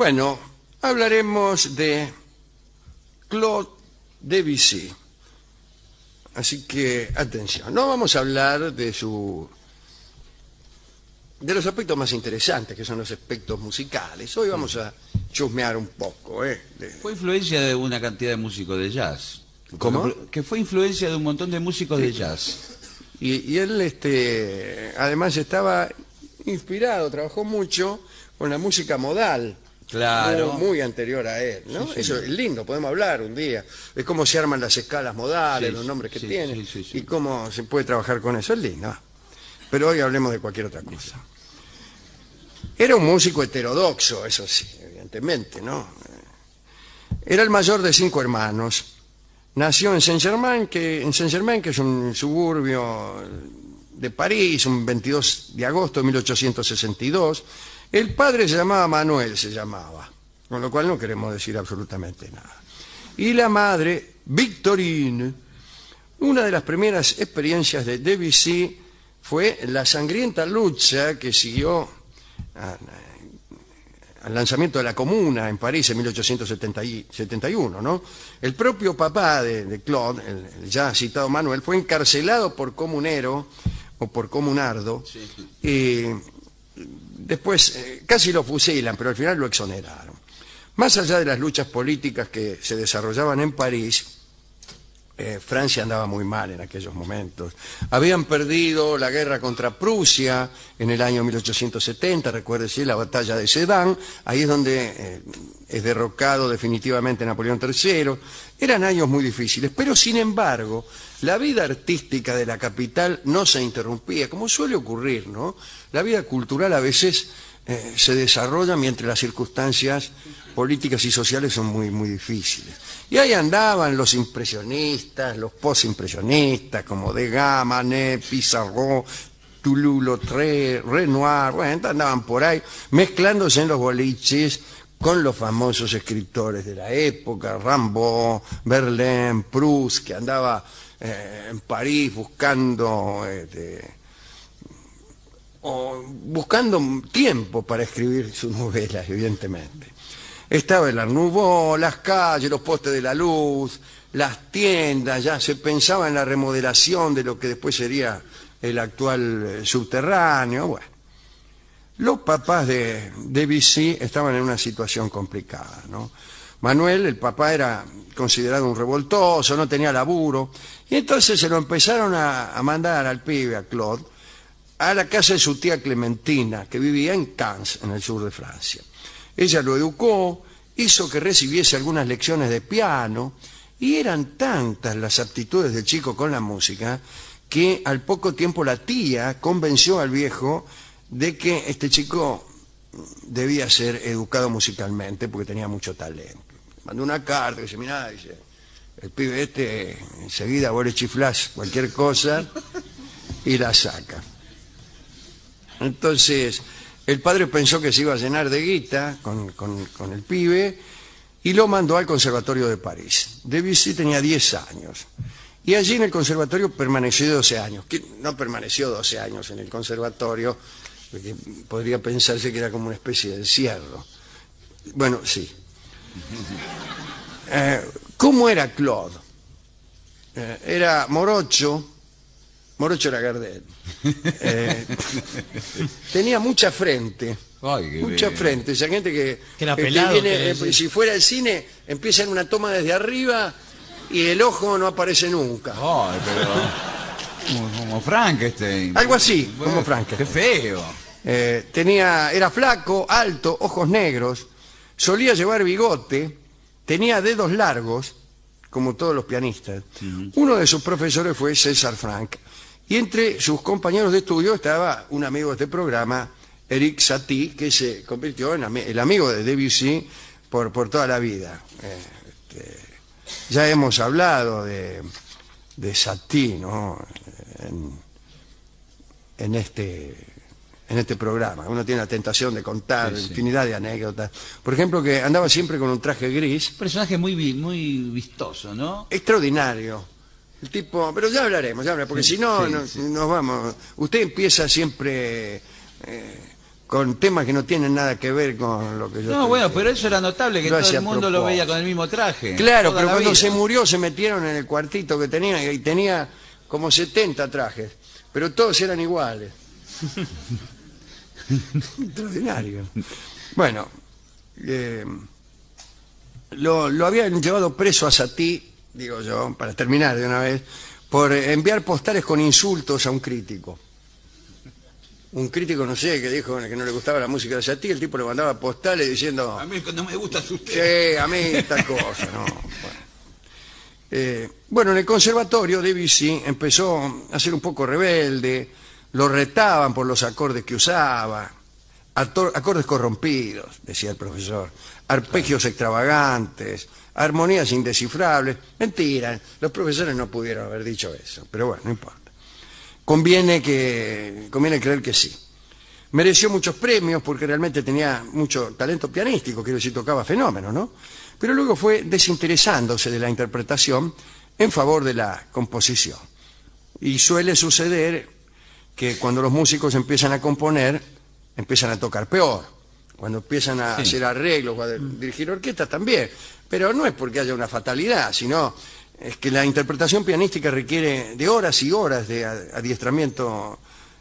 Bueno, hablaremos de Claude Debussy. Así que, atención, no vamos a hablar de su de los aspectos más interesantes, que son los aspectos musicales. Hoy vamos a chusmear un poco, ¿eh? De- Fue influencia de una cantidad de músicos de jazz. ¿Cómo? Que fue influencia de un montón de músicos de jazz. Y, y él, este, además estaba inspirado, trabajó mucho con la música modal. Claro. Muy, muy anterior a él, ¿no? Sí, sí. Eso es lindo, podemos hablar un día. De cómo se arman las escalas modales, Sí, los nombres que tienen, y cómo se puede trabajar con eso. Es lindo. Pero hoy hablemos de cualquier otra cosa. Era un músico heterodoxo, eso sí, evidentemente, ¿no? Era el mayor de cinco hermanos. Nació en Saint-Germain, que, en Saint-Germain, que es un suburbio de París, un 22 de agosto de 1862. El padre se llamaba Manuel, se llamaba, con lo cual no queremos decir absolutamente nada. Y la madre, Victorine. Una de las primeras experiencias de Debussy fue la sangrienta lucha que siguió a- al lanzamiento de la Comuna en París en 1871, ¿no? El propio papá de, de Claude, el, el ya citado Manuel, fue encarcelado por comunero o por comunardo y después eh, casi lo fusilan, pero al final lo exoneraron. Más allá de las luchas políticas que se desarrollaban en París, eh, Francia andaba muy mal en aquellos momentos. Habían perdido la guerra contra Prusia en el año 1870, recuérdese la batalla de Sedan, ahí es donde eh, es derrocado definitivamente Napoleón III. Eran años muy difíciles, pero sin embargo, la vida artística de la capital no se interrumpía, como suele ocurrir, ¿no? La vida cultural a veces eh, se desarrolla mientras las circunstancias políticas y sociales son muy, muy difíciles. Y ahí andaban los impresionistas, los postimpresionistas, como Degas, Manet, Pissarro, Toulouse-Lautrec, Renoir, bueno, andaban por ahí mezclándose en los boliches con los famosos escritores de la época, Rimbaud, Verlaine, Proust, que andaba eh, en París buscando este, buscando tiempo para escribir sus novelas, evidentemente. Estaba el Nouveau, las calles, los postes de la luz, las tiendas, ya se pensaba en la remodelación de lo que después sería el actual eh, subterráneo, bueno. Los papás de Debussy estaban en una situación complicada, ¿no? Manuel, el papá, era considerado un revoltoso, no tenía laburo, y entonces se lo empezaron a, a mandar al pibe, a Claude, a la casa de su tía Clementina, que vivía en Cannes, en el sur de Francia. Ella lo educó, hizo que recibiese algunas lecciones de piano, y eran tantas las aptitudes del chico con la música, que al poco tiempo la tía convenció al viejo de que este chico debía ser educado musicalmente porque tenía mucho talento. Mandó una carta dice, mirá, dice, el pibe este enseguida vos le chiflás cualquier cosa y la saca. Entonces, el padre pensó que se iba a llenar de guita con, con- con el pibe y lo mandó al Conservatorio de París. Debussy tenía 10 años. Y allí en el conservatorio permaneció 12 años. Que no permaneció 12 años en el conservatorio, porque podría pensarse que era como una especie de encierro. Bueno, sí. Eh, ¿Cómo era Claude? Eh, era morocho, morocho era Gardel. Eh, tenía mucha frente. Ay, Mucha bien. frente, esa gente que, Que era que pelado, viene, eh, si fuera el cine, empieza en una toma desde arriba y el ojo no aparece nunca. Ay, pero... Como, como Frankenstein. Algo así, Bueno, como Frankenstein. Qué feo. Eh, tenía, era flaco, alto, ojos negros, solía llevar bigote, tenía dedos largos, como todos los pianistas. Uno de sus profesores fue César Frank. Y entre sus compañeros de estudio estaba un amigo de este programa, Eric Satie, que se convirtió en ami- el amigo de Debussy por, por toda la vida. Eh, este, ya hemos hablado de, de Satie, ¿no? En, en este en este programa. Uno tiene la tentación de contar Sí, sí. infinidad de anécdotas. Por ejemplo, que andaba siempre con un traje gris, Personaje muy, vi- muy vistoso, ¿no? extraordinario. El tipo, pero ya hablaremos, ya hablaremos, porque Sí, si no, sí, no- sí. nos vamos. Usted empieza siempre eh, con temas que no tienen nada que ver con lo que yo No, bueno, diciendo. pero eso era notable, que Lo todo el mundo lo veía con el mismo traje. Claro, pero cuando vida. se murió se metieron en el cuartito que tenía y tenía como 70 trajes, pero todos eran iguales. Extraordinario. Bueno, eh, lo, lo habían llevado preso a Satí, digo yo, para terminar de una vez, por enviar postales con insultos a un crítico. Un crítico, no sé, que dijo que no le gustaba la música de Satí, el tipo le mandaba postales diciendo... A mí no me gusta su usted. Sí, a mí tal cosa, no. Bueno. Eh, bueno, en el conservatorio Debussy empezó a ser un poco rebelde, lo retaban por los acordes que usaba, acordes corrompidos, decía el profesor, arpegios extravagantes, armonías indescifrables. Mentira, los profesores no pudieron haber dicho eso, pero bueno, no importa. Conviene, que, conviene creer que sí. Mereció muchos premios porque realmente tenía mucho talento pianístico, quiero decir, tocaba fenómenos, ¿no? Pero luego fue desinteresándose de la interpretación en favor de la composición. Y suele suceder que cuando los músicos empiezan a componer, empiezan a tocar peor. Cuando empiezan a hacer arreglos, o a dirigir orquestas también. Pero no es porque haya una fatalidad, sino es que la interpretación pianística requiere de horas y horas de adiestramiento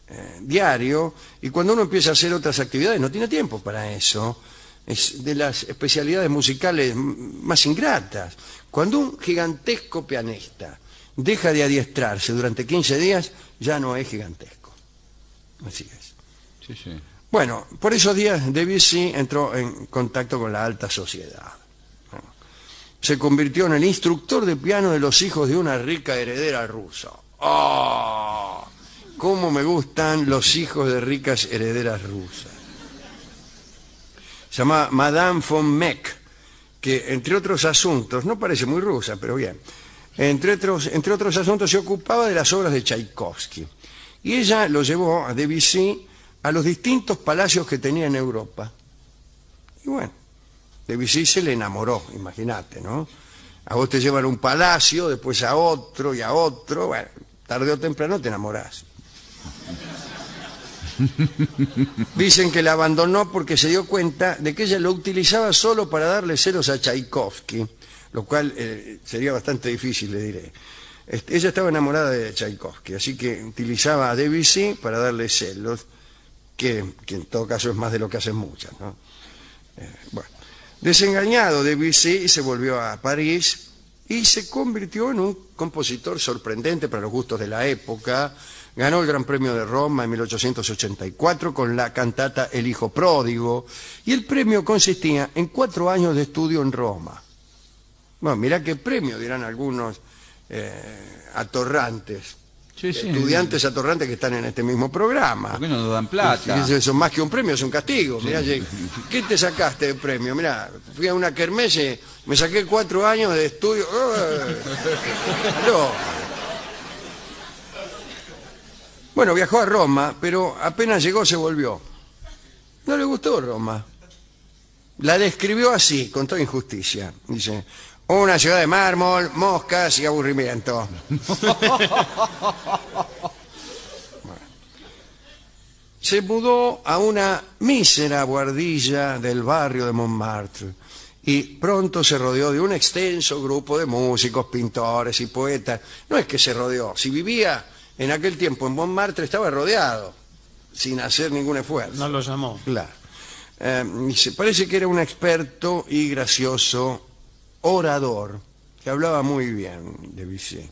eh, diario, y cuando uno empieza a hacer otras actividades no tiene tiempo para eso. Es de las especialidades musicales más ingratas. Cuando un gigantesco pianista deja de adiestrarse durante 15 días, ya no es gigantesco. Así es. Sí, sí. Bueno, por esos días Debussy entró en contacto con la alta sociedad. Se convirtió en el instructor de piano de los hijos de una rica heredera rusa. ¡Oh! ¿Cómo me gustan los hijos de ricas herederas rusas? Se llama Madame von Meck, que entre otros asuntos, no parece muy rusa, pero bien, entre otros, entre otros asuntos se ocupaba de las obras de Tchaikovsky. Y ella lo llevó a Debussy a los distintos palacios que tenía en Europa. Y bueno, Debussy se le enamoró, imagínate, ¿no? A vos te llevan a un palacio, después a otro y a otro, bueno, tarde o temprano te enamorás. Dicen que la abandonó porque se dio cuenta de que ella lo utilizaba solo para darle celos a Tchaikovsky, lo cual eh, sería bastante difícil, le diré. Este, ella estaba enamorada de Tchaikovsky, así que utilizaba a Debussy para darle celos, que, que en todo caso es más de lo que hacen muchas, ¿no? Eh, bueno, desengañado Debussy se volvió a París y se convirtió en un compositor sorprendente para los gustos de la época. Ganó el Gran Premio de Roma en 1884 con la cantata El Hijo Pródigo y el premio consistía en cuatro años de estudio en Roma. Bueno, mirá qué premio, dirán algunos eh, atorrantes, Sí, sí. estudiantes atorrantes que están en este mismo programa. ¿Por qué no nos dan plata? Eso, eso más que un premio, es un castigo. Mirá, ¿Qué te sacaste de premio? Mirá, fui a una kermesse, me saqué cuatro años de estudio. No. Bueno, viajó a Roma, pero apenas llegó se volvió. No le gustó Roma. La describió así, con toda injusticia. Dice, una ciudad de mármol, moscas y aburrimiento. se mudó a una mísera guardilla del barrio de Montmartre y pronto se rodeó de un extenso grupo de músicos, pintores y poetas. No es que se rodeó, si vivía en aquel tiempo en Montmartre estaba rodeado, sin hacer ningún esfuerzo. No lo llamó. Claro. Eh, parece que era un experto y gracioso orador, que hablaba muy bien de Bizet.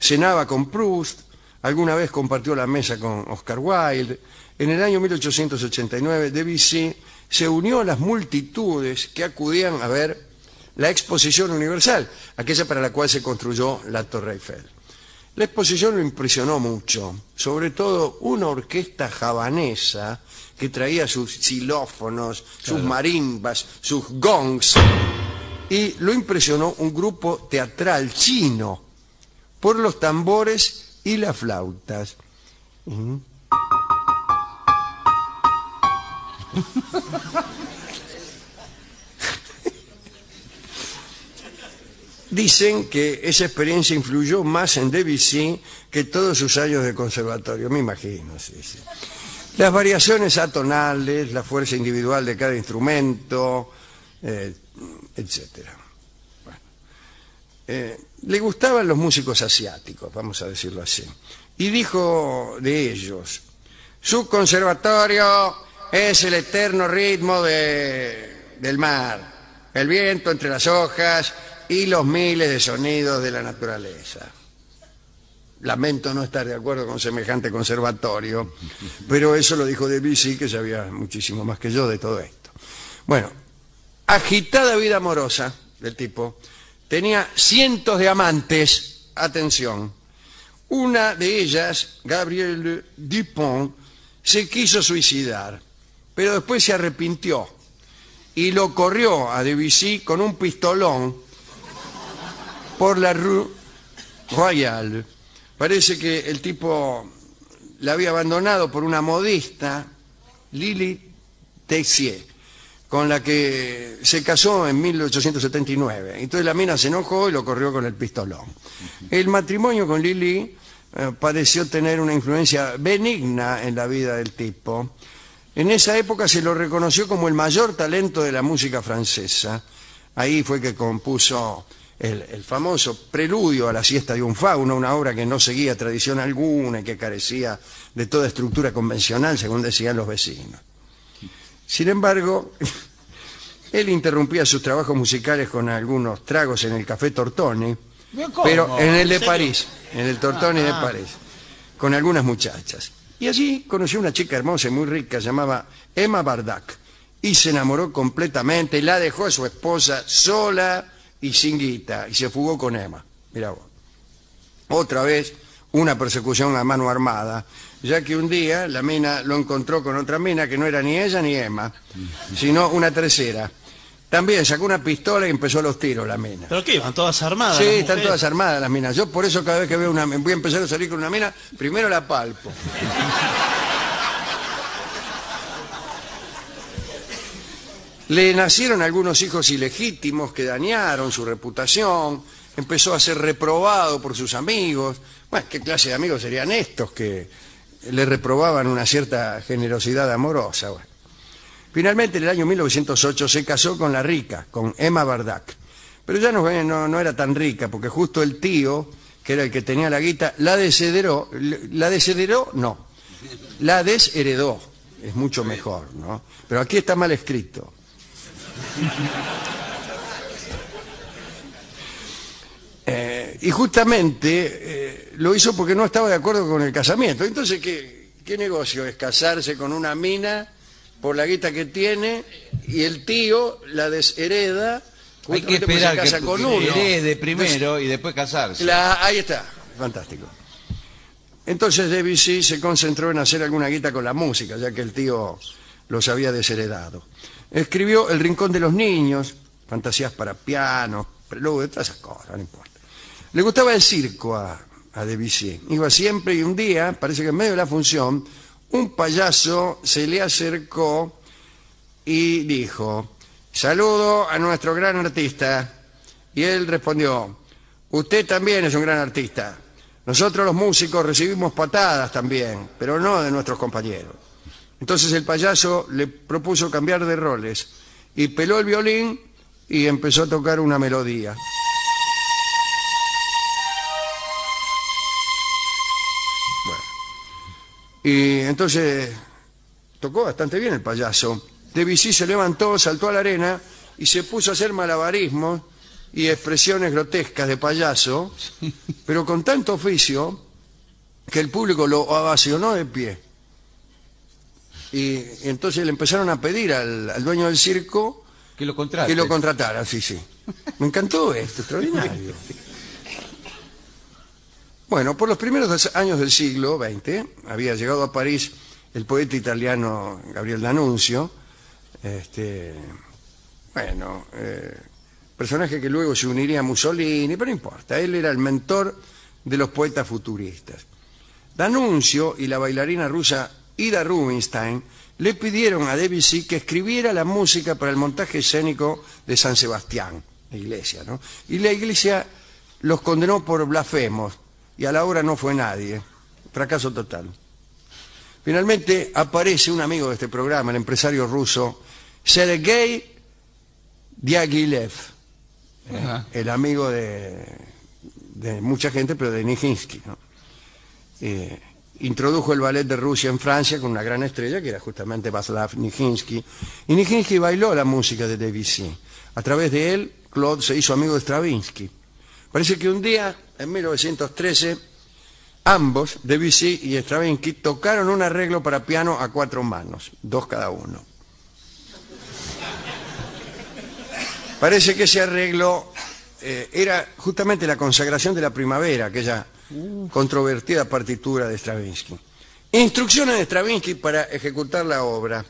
Cenaba con Proust, alguna vez compartió la mesa con Oscar Wilde. En el año 1889, Debussy se unió a las multitudes que acudían a ver la exposición universal, aquella para la cual se construyó la Torre Eiffel. La exposición lo impresionó mucho, sobre todo una orquesta javanesa que traía sus xilófonos, sus marimbas, sus gongs, y lo impresionó un grupo teatral chino por los tambores y las flautas. Dicen que esa experiencia influyó más en Debussy que todos sus años de conservatorio, me imagino, sí, sí. Las variaciones atonales, la fuerza individual de cada instrumento, eh, Bueno. Eh, le gustaban los músicos asiáticos, vamos a decirlo así. Y dijo de ellos, su conservatorio es el eterno ritmo de- del mar, el viento entre las hojas y los miles de sonidos de la naturaleza. Lamento no estar de acuerdo con semejante conservatorio, pero eso lo dijo Debussy, que sabía muchísimo más que yo de todo esto. Bueno, agitada vida amorosa del tipo, tenía cientos de amantes, atención, una de ellas, Gabrielle Dupont, se quiso suicidar, pero después se arrepintió y lo corrió a Debussy con un pistolón por la Rue Royale. Parece que el tipo la había abandonado por una modista, Lily Texier, con la que se casó en 1879. Entonces la mina se enojó y lo corrió con el pistolón. El matrimonio con Lily eh, pareció tener una influencia benigna en la vida del tipo. En esa época se lo reconoció como el mayor talento de la música francesa. Ahí fue que compuso el, el famoso Preludio a la siesta de un fauno, una obra que no seguía tradición alguna y que carecía de toda estructura convencional, según decían los vecinos. Sin embargo, él interrumpía sus trabajos musicales con algunos tragos en el Café Tortoni, pero en el de. París, en el Tortoni de Ah. París, con algunas muchachas. Y allí conoció una chica hermosa y muy rica, llamaba Emma Bardac, y se enamoró completamente y la dejó a su esposa sola y sin guita, y se fugó con Emma. Mira vos. Otra vez, una persecución a mano armada, ya que un día la mina lo encontró con otra mina que no era ni ella ni Emma, sino una tercera. También sacó una pistola y empezó los tiros la mina. ¿Pero qué? ¿Van todas armadas? Sí, están todas armadas las minas. Yo por eso cada vez que veo una, voy a empezar a salir con una mina, primero la palpo. Le nacieron algunos hijos ilegítimos que dañaron su reputación, empezó a ser reprobado por sus amigos. Bueno, ¿qué clase de amigos serían estos que le reprobaban una cierta generosidad amorosa? Finalmente, en el año 1908 se casó con la rica, con Emma Bardac. Pero ya no, no, no era tan rica, porque justo el tío, que era el que tenía la guita, la desheredó. La desheredó, no. La desheredó. Es mucho mejor, ¿no? Pero aquí está mal escrito. Y justamente eh, lo hizo porque no estaba de acuerdo con el casamiento. Entonces, ¿qué, ¿qué negocio es casarse con una mina por la guita que tiene y el tío la deshereda? Hay que esperar casa que, con uno. herede primero y después casarse. La- ahí está, fantástico. Entonces Debussy se concentró en hacer alguna guita con la música, ya que el tío los había desheredado. Escribió El Rincón de los Niños, fantasías para piano, preludio, todas esas cosas, no importa. Le gustaba el circo a, a Debussy. Iba siempre y un día, parece que en medio de la función, un payaso se le acercó y dijo, saludo a nuestro gran artista. Y él respondió, usted también es un gran artista. Nosotros los músicos recibimos patadas también, pero no de nuestros compañeros. Entonces el payaso le propuso cambiar de roles y peló el violín y empezó a tocar una melodía. Y entonces tocó bastante bien el payaso. Debussy se levantó, saltó a la arena y se puso a hacer malabarismos y expresiones grotescas de payaso, pero con tanto oficio que el público lo ovacionó de pie. Y entonces le empezaron a pedir al, al dueño del circo Que lo que lo contratara, sí, sí. Me encantó esto, extraordinario. Bueno, por los primeros años del siglo XX había llegado a París el poeta italiano Gabriel D'Annunzio, este, bueno, eh, personaje que luego se uniría a Mussolini, pero no importa, él era el mentor de los poetas futuristas. D'Annunzio y la bailarina rusa Ida Rubinstein le pidieron a Debussy que escribiera la música para el montaje escénico de San Sebastián, la iglesia, ¿no? Y la iglesia los condenó por blasfemos y a la obra no fue nadie. Fracaso total. Finalmente aparece un amigo de este programa, el empresario ruso Sergei Diaghilev, Ajá. el amigo de, de mucha gente, pero de Nijinsky. ¿no? Eh, introdujo el ballet de Rusia en Francia con una gran estrella que era justamente Václav Nijinsky. Y Nijinsky bailó la música de Debussy. A través de él, Claude se hizo amigo de Stravinsky. Parece que un día, en 1913, ambos, Debussy y Stravinsky, tocaron un arreglo para piano a cuatro manos, dos cada uno. Parece que ese arreglo eh, era justamente la consagración de la primavera, aquella controvertida partitura de Stravinsky. Instrucciones de Stravinsky para ejecutar la obra.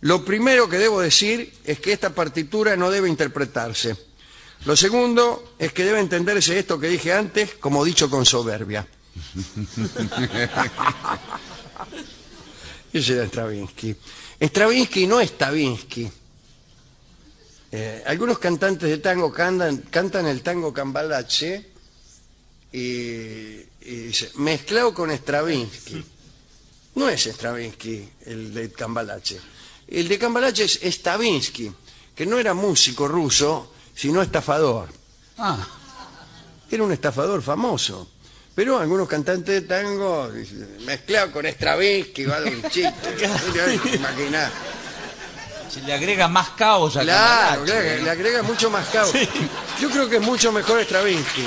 Lo primero que debo decir es que esta partitura no debe interpretarse. Lo segundo es que debe entenderse esto que dije antes como dicho con soberbia. Ese era Stravinsky. Stravinsky no es Stravinsky. Eh, algunos cantantes de tango cantan, cantan el tango cambalache y, y dice, mezclado con Stravinsky. No es Stravinsky el de cambalache. El de cambalache es Stravinsky, que no era músico ruso, sino estafador. Ah, Era un estafador famoso. Pero algunos cantantes de tango, dicen, mezclado con Stravinsky, va de un chiste. Se le agrega más caos a Claro, Cambalache, claro, le agrega mucho más caos. Yo creo que es mucho mejor Stravinsky.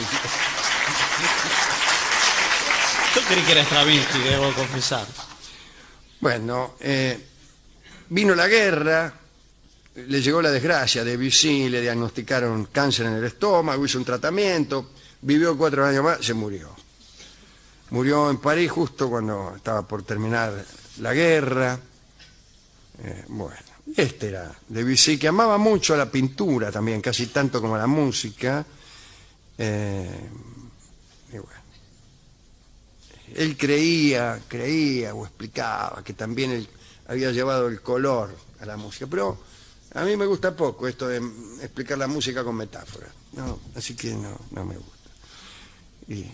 Yo creí que era Stravinsky, debo confesar. Bueno, eh, vino la guerra, le llegó la desgracia, Debussy le diagnosticaron cáncer en el estómago, hizo un tratamiento, vivió cuatro años más, se murió. Murió en París justo cuando estaba por terminar la guerra. Eh, bueno, este era Debussy, que amaba mucho la pintura también, casi tanto como la música. Eh, y bueno él creía, creía o explicaba que también él había llevado el color a la música, pero a mí me gusta poco esto de explicar la música con metáforas, no, así que no, no me gusta. Y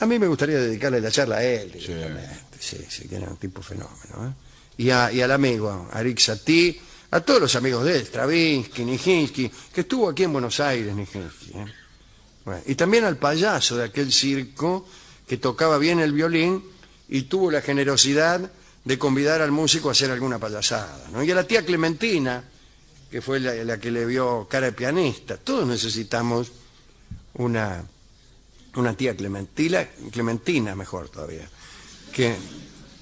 a mí me gustaría dedicarle la charla a él, directamente, sí, sí, que era un tipo fenómeno. ¿eh? Y, a- y al amigo, a Rick Satie, a todos los amigos de él, Stravinsky, Nijinsky, que estuvo aquí en Buenos Aires, Nijinsky. ¿eh? Bueno, y también al payaso de aquel circo que tocaba bien el violín y tuvo la generosidad de convidar al músico a hacer alguna payasada. ¿no? Y a la tía Clementina, que fue la, la que le vio cara de pianista. Todos necesitamos una, una tía Clementina, Clementina mejor todavía, que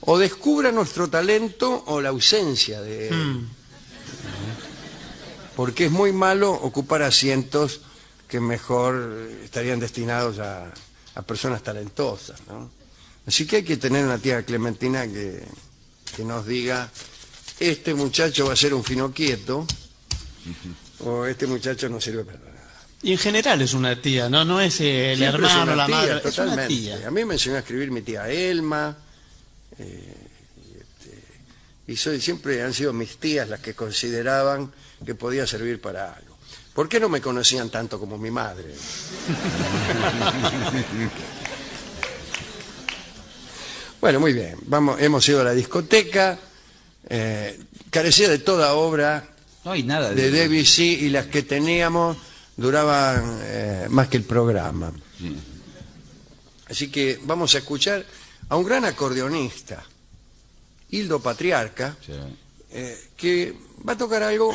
o descubra nuestro talento o la ausencia de él. Porque es muy malo ocupar asientos que mejor estarían destinados a, a personas talentosas. ¿no? Así que hay que tener una tía Clementina que, que nos diga, este muchacho va a ser un fino quieto, o este muchacho no sirve para nada. Y en general es una tía, ¿no? No es eh, el Siempre es hermano, una la tía, madre. Es una totalmente. tía. A mí me enseñó a escribir mi tía Elma, eh, y, este, y soy- siempre han sido mis tías las que consideraban que podía servir para algo. ¿Por qué no me conocían tanto como mi madre? bueno, muy bien. Vamos, hemos ido a la discoteca, eh, carecía de toda obra No hay nada de Debussy y las que teníamos duraban eh, más que el programa. Sí. Así que vamos a escuchar a un gran acordeonista, Hildo Patriarca, Sí. eh, que va a tocar algo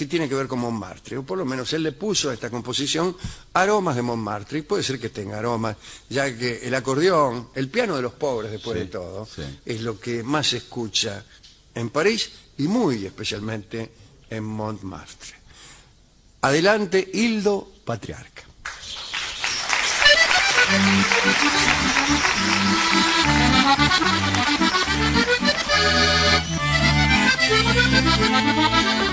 que tiene que ver con Montmartre, o por lo menos él le puso a esta composición aromas de Montmartre, y puede ser que tenga aromas, ya que el acordeón, el piano de los pobres después Sí, de todo, sí. es lo que más se escucha en París y muy especialmente en Montmartre. Adelante, Hildo Patriarca.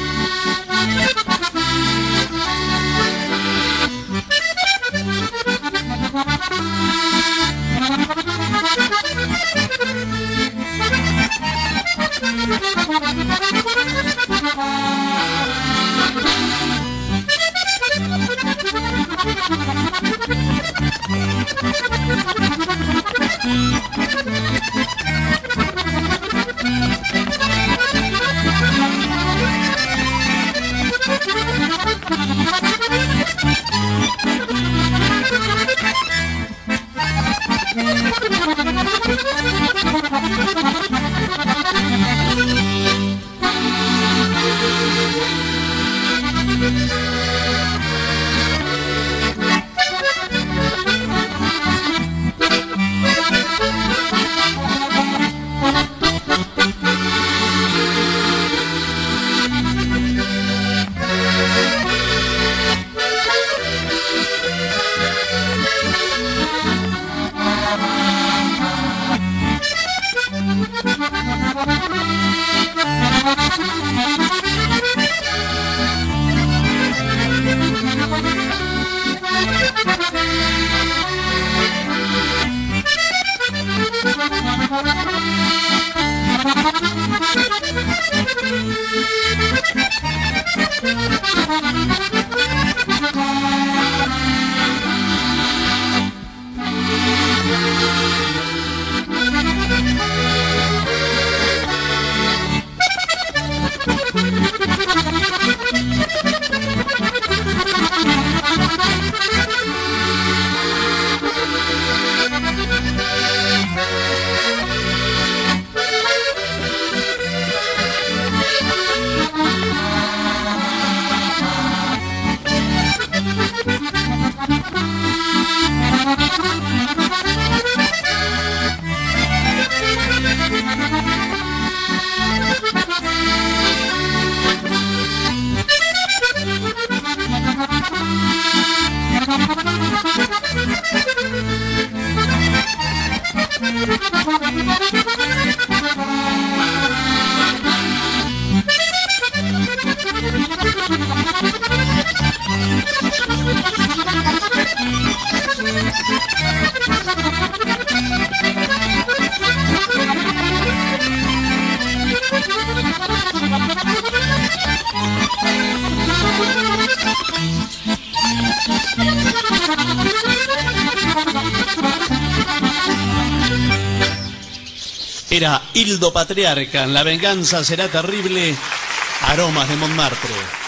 Era Hildo Patriarca, La venganza será terrible, aromas de Montmartre.